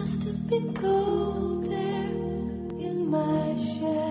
must have been cold there in my shell.